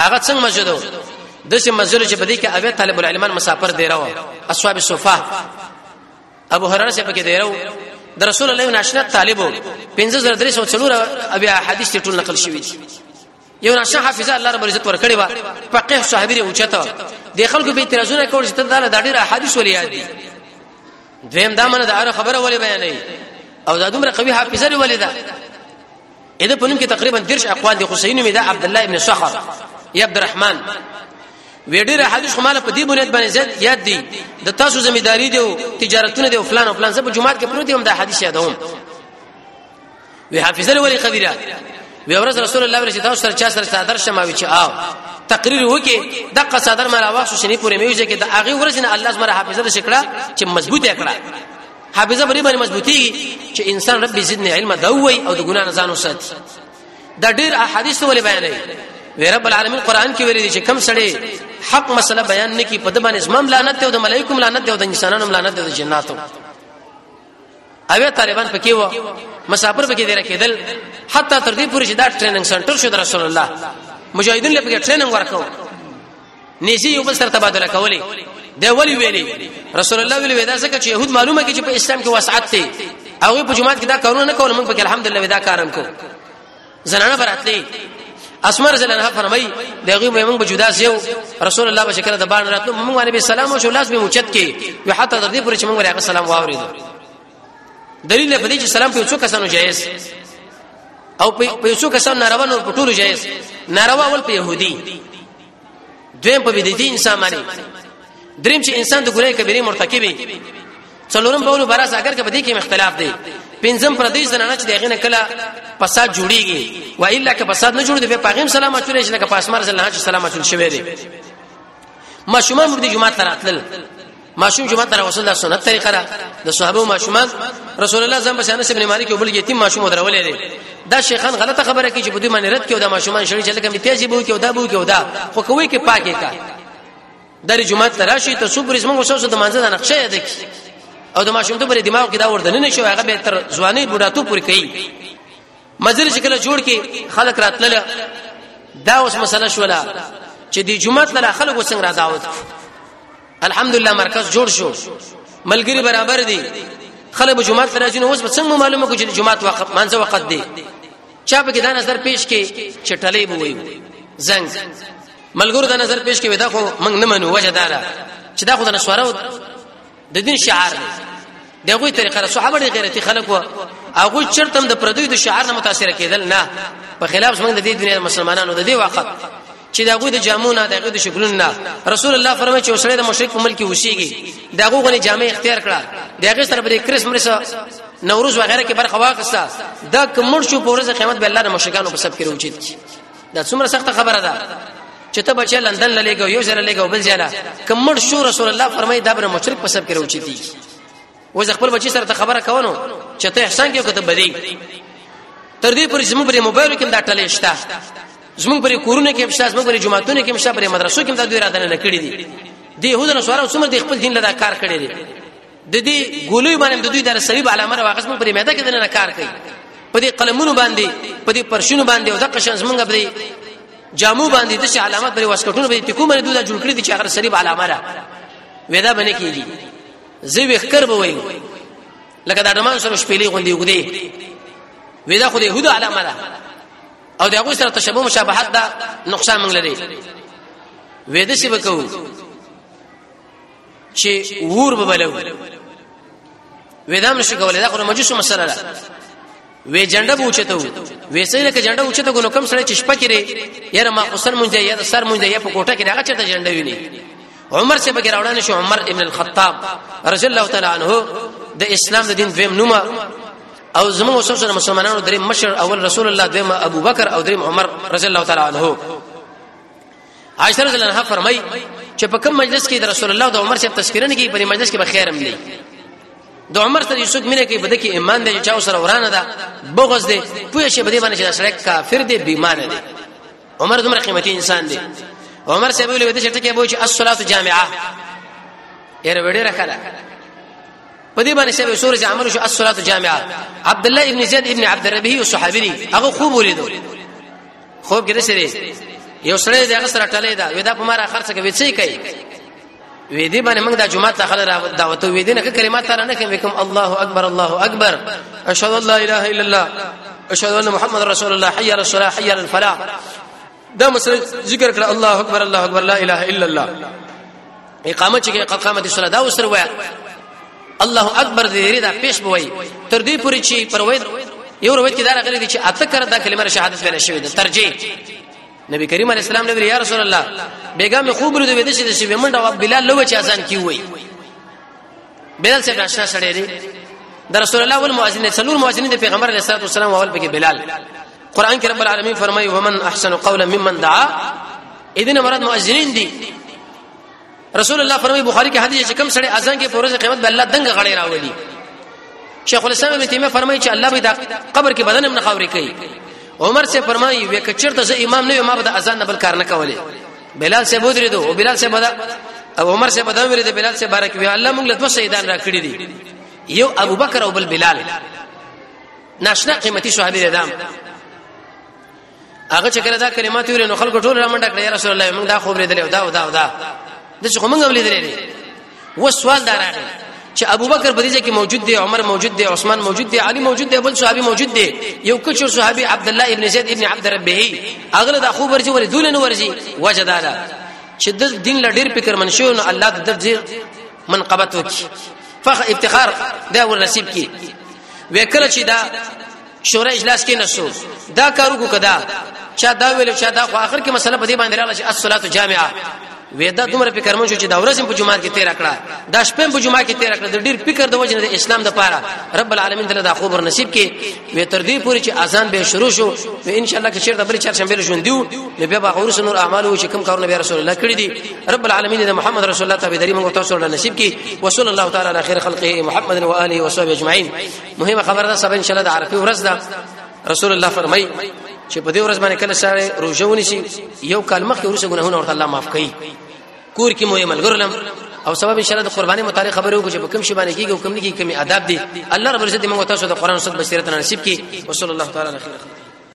هغه څنګه مسجد د سه مسجد چې بدی کې اوی طالب العلمان مسافر دی راو اصحاب صفه ابو هرره سره پکې دی راو د رسول الله ناشنا طالب 5304 ابي حدیث ټول نقل شوی دی یو نشه حافظه الله رب عزت ورکړي وا فقيه صاحب لري اوچته د خلکو به اعتراضونه کول چې تداله د ډېر احادیث ولې یاد دي دویم دا منه د اره خبره ولې بیانې او دا دومره قوي حافظه لري ولې ده اې د پنوم کې تقریبا درش اقوال دي حسین می دا عبد الله ابن صخر یا عبد الرحمن ویډیر حدیث خو مال په دې بنیاد باندې زیات یاد دي د تاسو ذمہ داری دی او تجارتونه دی او فلان او فلان زه په جمعات کې پروت یم دا حدیث یادوم وی حافظه لري قبیله وی ورځ رسول الله ورته تاسو سره چا سره صادر شماوي چې آو تقریر وکي دغه صادر مال واخ شنی پورې میوځي کې د هغه ورځ نه الله زما حافظه شکړه چې مضبوطه کړه حافظه بری باندې مضبوطی چې انسان رب زدنی علم دا وای او د ګنا نه ځان وساتي دا ډیر احادیث ولې بیانوي وی رب العالمین قران کې ویل دي چې کم سړی حق مسله بیان نه کی په د باندې زمام لعنت او د ملائکوم لعنت او د انسانانو لعنت او د جناتو اوی طالبان پکې و مسافر پکې دی راکېدل حتی تر دې پورې چې دا ټریننګ سنټر شو د رسول الله مجاهدین لپاره ټریننګ ورکاو نيزي یو بل سره تبادله کولې دا ولی ویلي رسول الله ویلي ودا ځکه چې يهود معلومه کې چې په اسلام کې وسعت ته هغه په جماعت کې دا کارونه نه کول موږ په الحمدلله ودا کارم کو زنانه براتلې اسمر زلنه فرمای دغه موږ به جدا سیو رسول الله به شکر د باندې راتلو موږ باندې سلام او شولاس به موچت کې یو حتی د دې پر چې موږ راغه سلام واورید دلیل په دې چې سلام په څو کسانو جایز او په څو کسانو ناروا نور په ټولو جایز ناروا ول په يهودي دویم په بدعتي انسان باندې دریم چې انسان د ګناه کبیره مرتکب وي څلورم په ولو براس اگر کې بدی کې اختلاف دی پنځم پر دې زنانه چې دغه نه کله فساد جوړیږي و الا که فساد نه جوړ دی په پیغام سلامت شول چې لکه پاسمر زلنه چې سلامت شول شوی دی ما شومان مردي جمعه تراتل ماشوم جمعه تر رسول الله سنت طریقه را د صحابه ماشومان رسول الله زم بشانه ابن مالک وبل یتیم ماشوم درولې دي دا شیخان غلطه خبره کوي چې په دې باندې رد کیو دا ماشومان شړي چې لکه میتیازي بو کیو دا بو کیو دا خو کوي کې پاکه کا در جمعه تر راشي ته صبر اسمه وسوسه د منځه د نقشه یاد کی او د ماشوم ته پر دماغ کې دا وردن نه شو هغه به تر ځواني بډاتو پوری کوي مزل چې کله جوړ کې خلک راتلل دا اوس مسله شولا چې د جمعه له خلک وسنګ را دعوت الحمدلله مرکز جوړ شو ملګری برابر دي خلک به جمعه ته راځي نو اوس به څنګه معلومه کو چې جمعه وخت مانځه وخت دی چا په کې دا نظر پیش کې چټلې بو وي زنګ ملګرو دا نظر پیش کې ودا خو موږ نه منو وجه دارا چې دا خو د نشوارو د دین شعار دی دغه طریقه را صحابه ډېر غیرتی خلک و هغه چرته د پردوی د شعار نه متاثر کېدل نه په خلاف څنګه د دې دنیا مسلمانانو د دې وخت چې دغه د جامونه دغه د شکلون نه رسول الله فرمایي چې اوسړه د مشرک په ملک وشيږي دغه غني جامې اختیار کړه دغه سره به کریسمس نوروز وغیرہ کې برخه واخسته دا کومړ شو پورزه قیامت به الله د مشرکانو په سب کې روچت کی دا څومره سخت خبره ده چې ته بچی لندن لګو یو ځل لګو بل ځل کمر شو رسول الله فرمای دا بر مشرک په سب کې روچی دي و خپل بچی سره ته خبره کوونو چې ته احسان کې کوته بدی تر دې پرې زموږ پر موبایل کې دا ټلې شته زموږ پر کورونه کې شته زموږ پر جماعتونو کې شته پر مدرسو کې دا دوی را دنه کړی دي دی هودنه سواره څومره د خپل دین لدا کار کړی دي د دې ګولوي باندې د دوی د صلیب علامه راوخص مونږ پرې مېده کې دنه کار کوي په دې قلمونو باندې په دې پرشونو باندې او د قشن زمونږ په دې جامو باندې د شي علامات پرې واسکټونو باندې کوم نه دوی جوړ کړی دي چې هغه صلیب علامه را وېدا باندې کیږي زه وکړ به وایي لکه دا دمان سره شپېلې غوندي وګدي وېدا خو د يهودو علامه ده او دغه سره تشبوه مشابهت دا نقصان منګ لري وېدا شي وکاو چې ور به بلو ودام نشي کولای دا خو مجوسو مسله ده وې جنډه بوچته وې سې لکه جنډه بوچته کو نو کم سره چشپه کړي یاره ما قصر مونږ دی یاره سر مونږ دی په کوټه کې هغه چرته جنډه ویني عمر سے بغیر اورانه شو عمر ابن الخطاب رضی الله تعالی عنہ د اسلام د دین دویم نومه او زموږ اوسو سره مسلمانانو درې مشر اول رسول الله دویم ابو بکر او دریم عمر رضی الله تعالی عنہ عائشہ رضی الله عنها فرمای چې په کوم مجلس کې د رسول الله د عمر څخه تذکرنه کې په مجلس کې به خیر هم دی د عمر سره یوسف مینه کې بده کې ایمان دی چې سره ورانه ده بغض دی پوه شي بده باندې چې سره کافر دی بیمانه دی عمر دومره قیمتي انسان دی عمر صاحب ویل ودی چې ټکی بوچ الصلاه جامعه ایر وړي راکړه په دې باندې شوی سورې عمل شو الصلاه جامعه عبد الله ابن زید ابن عبد الربه صحابي هغه خوب ولیدو خو ګری سره یو سړی دغه سره ټلې دا ودا په مارا خرڅ کوي څه کوي وې دې باندې موږ د جمعه ته خلک دعوت وې دې نه کلمات سره نه کوي کوم الله اکبر الله اکبر اشهد ان لا اله الا الله اشهد ان محمد رسول الله حي على الصلاه حي على الفلاح دا مسله ذکر کړه الله اکبر الله اکبر لا اله الا الله اقامه چې اقامه دي صلاه دا وسره وای الله اکبر دې دا پیش بوي تر دې پوري چې پروي یو روایت کې دا راغلي دي چې اته کړه دا کلمه شهادت ویل شوې ده ترجیح نبی کریم علیه السلام نبی یا رسول الله بیګم خوب ورو دې چې شی ومنډه او بلال لو چې اذان کی وای بلال څه ناشنا سره دی د رسول الله ول مؤذن څلور مؤذن د پیغمبر علیه الصلاه والسلام اول پکې بلال قران کې رب العالمین فرمایي ومن احسن قولا ممن دعا اذن مراد مؤذنین دي رسول الله فرمایي بخاری کې حدیث چې کوم سړی اذان کې پورز قیامت به الله دنګ غړې راولي شیخ الاسلام ابن تیمیه فرمایي چې الله به دا قبر کې بدن هم نه خاورې کوي عمر سے فرمایي وې کچرته زه امام نه ما به د اذان نه بل کار نه کولې بلال سے بودري دو او بلال سے بدا او عمر سے بدا ویل د بلال سے بارک وی الله موږ له دوه شهیدان را کړی دي یو ابو بکر او بل بلال ناشنا قیمتي صحابي دام هغه چې کله دا کلمات ویل نو خلکو ټول رامنډه کړې یا رسول الله موږ دا خبرې دلې دا دا دا د څه موږ ولې دلې و سوال دار راغی چې ابوبکر په دې کې موجود دی عمر موجود دی عثمان موجود دی علي موجود دی بل صحابي موجود دی یو کچو صحابي عبد الله ابن زید ابن عبد ربه اغله دا خو ورځي ولې دول نه ورځي وجداله چې د دین لډیر فکر منشو نو الله د درځي منقبت وکي فخ افتخار دا ور نصیب کی وکړه چې دا شورا اجلاس کې نشو دا کارو کو کدا چا دا ویل چا دا خو اخر کې مسله په دې باندې رااله چې الصلاه جامعه وېدا دومره فکر مونږ چې دا ورځ په جمعه کې تیر کړه دا شپه په جمعه کې تیر کړه د ډیر فکر د وجه د اسلام د پاره رب العالمین تعالی دا خبر نصیب کې وې تر دې پورې چې اذان به شروع شو و ان شاء الله کې چیرته بل چهارشنبه ژوند دیو نو بیا به ورس نور اعمال او چې کوم کارونه به رسول الله کړی دي رب العالمین د محمد رسول الله تعالی دې موږ تاسو له نصیب کې وصلی الله تعالی علی خیر خلقه محمد و آله و صحبه اجمعین مهمه خبره ده سبا ان شاء الله د عرفه ورځ ده رسول الله فرمای چې په دې ورځ باندې کله سره روزه ونیسي یو کال مخکې ورسره ګناهونه ورته الله معاف کوي کور کې مو یې ملګرلم او سبب ان شاء الله د قرباني متعلق خبرې وکړو چې په کوم شی باندې کیږي او کوم نه کیږي کوم آداب دي الله رب عزت موږ تاسو د قران او سنت بصیرت نصیب کړي وصلی الله تعالی علیه